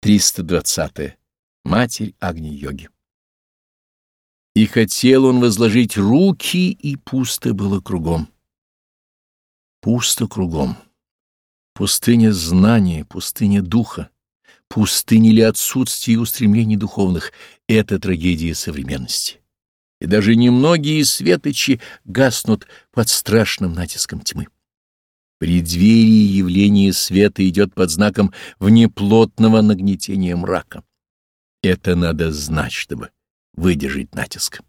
320. -е. Матерь Агни-йоги. И хотел он возложить руки, и пусто было кругом. Пусто кругом. Пустыня знания, пустыня духа, пустыня ли отсутствие устремлений духовных — это трагедия современности. И даже немногие светочи гаснут под страшным натиском тьмы. Преддверие явления света идет под знаком внеплотного нагнетения мрака. Это надо знать, чтобы выдержать натиск.